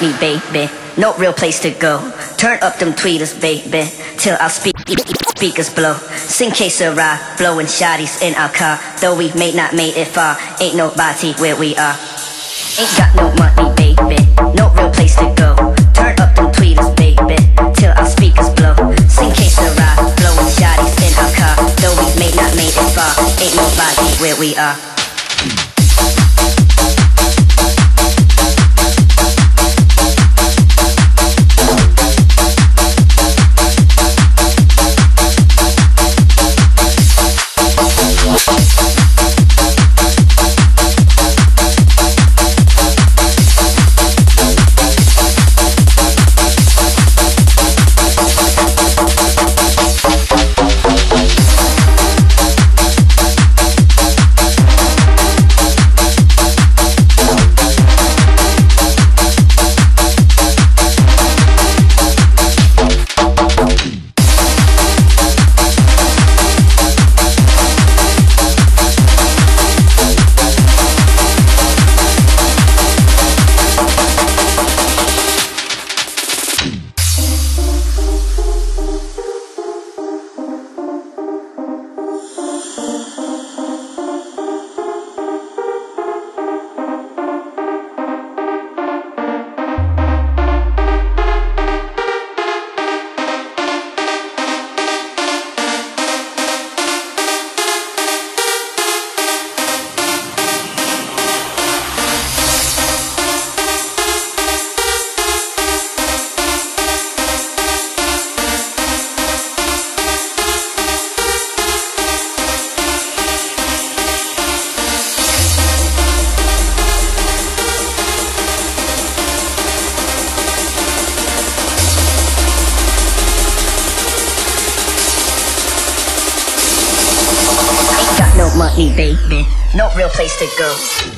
money, baby. No real place to go. Turn up them tweeters, baby, till our speak speakers blow. Sing que sera, blowing shotties in our car. Though we may not made it far, ain't nobody where we are. Ain't got no money, baby. No real place to go. Turn up them tweeters, baby, till our speakers blow. Sing que sera, blowing shotties in our car. Though we may not made it far, ain't nobody where we are. Oh, oh, oh. No real place to go.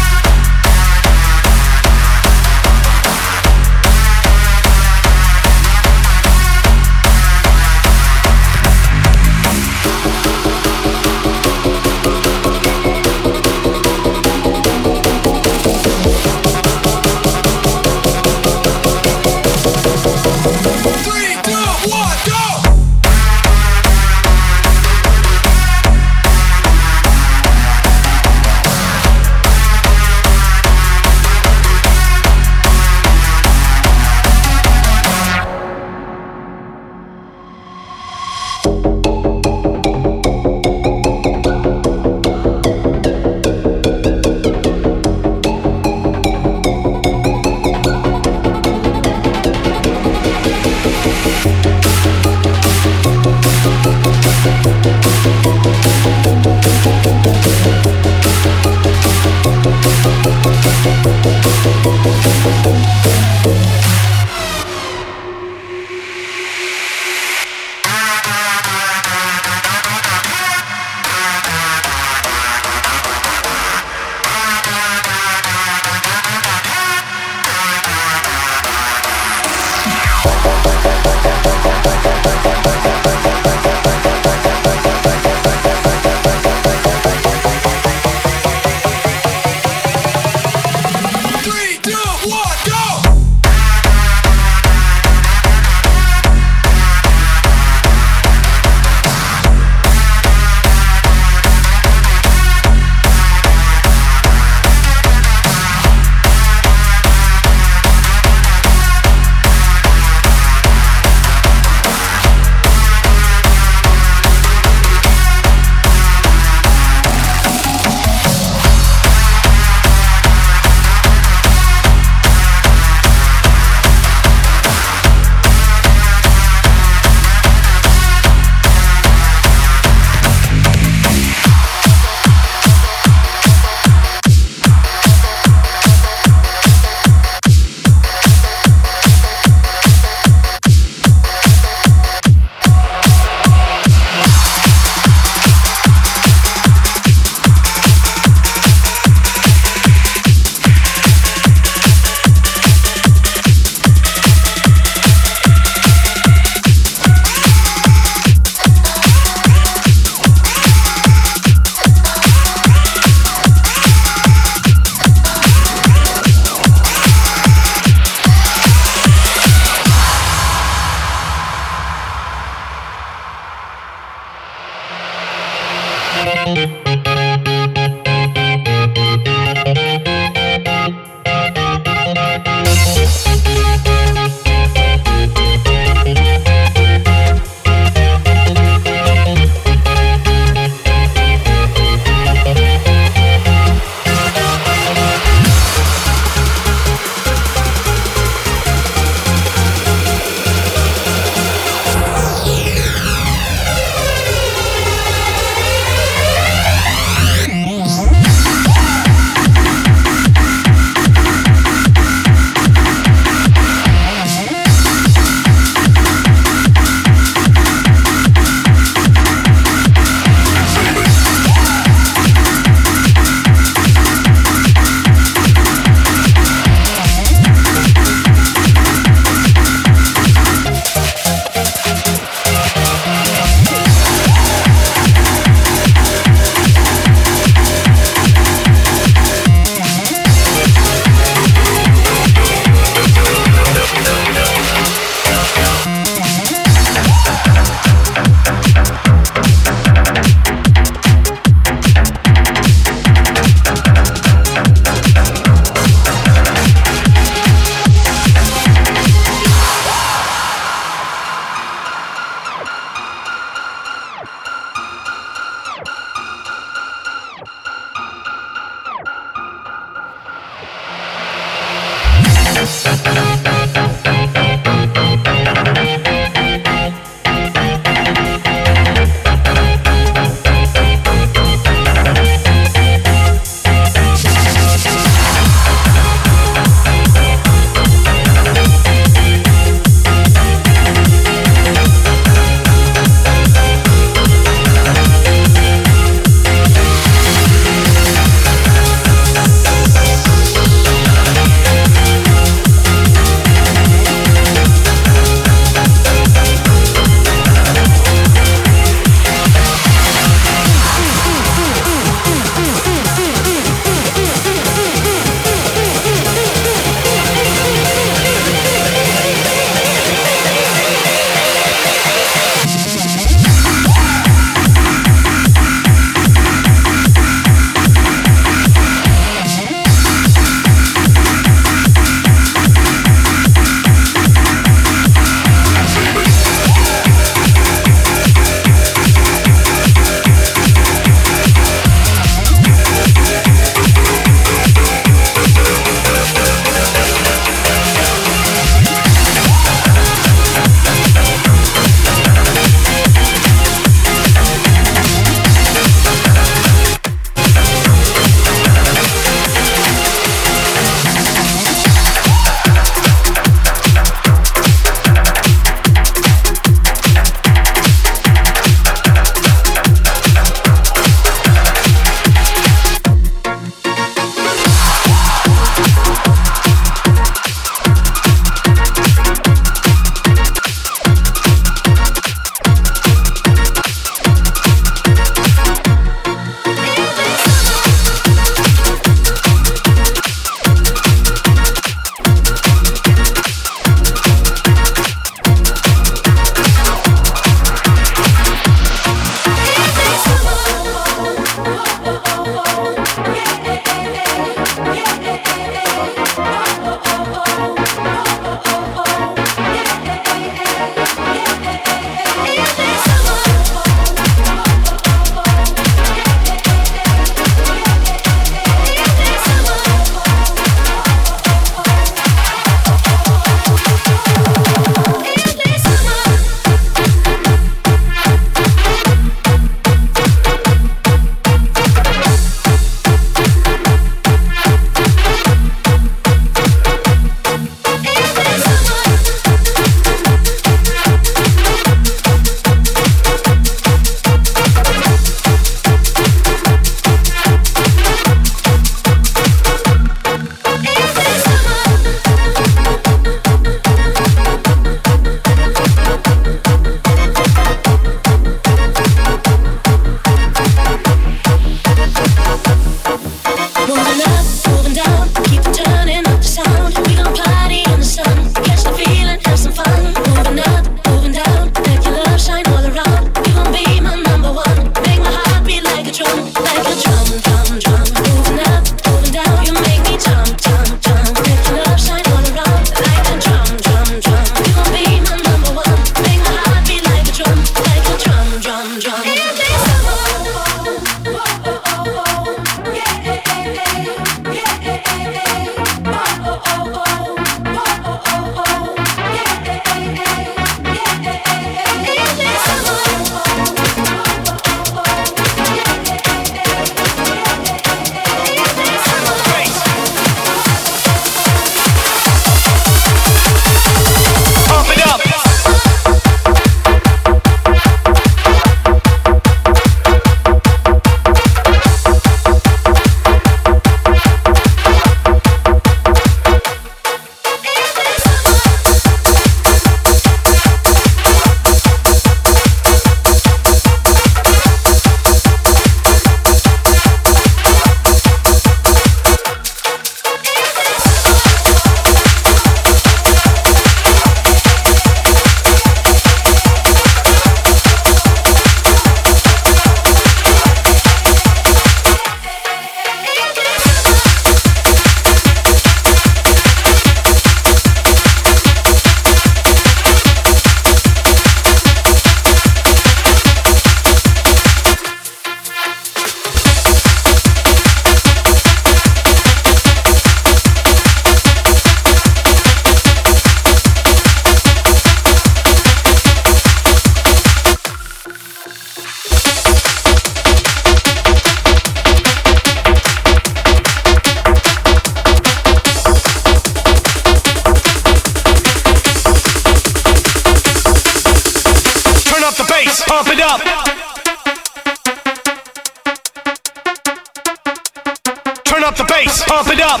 Up the bass, pump it up.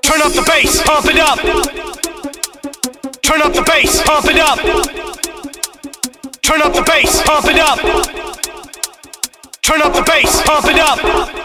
Turn up the bass, pump it up. Turn up the bass, pump it up. Turn up the bass, pump it up. Turn up the bass, pump it up.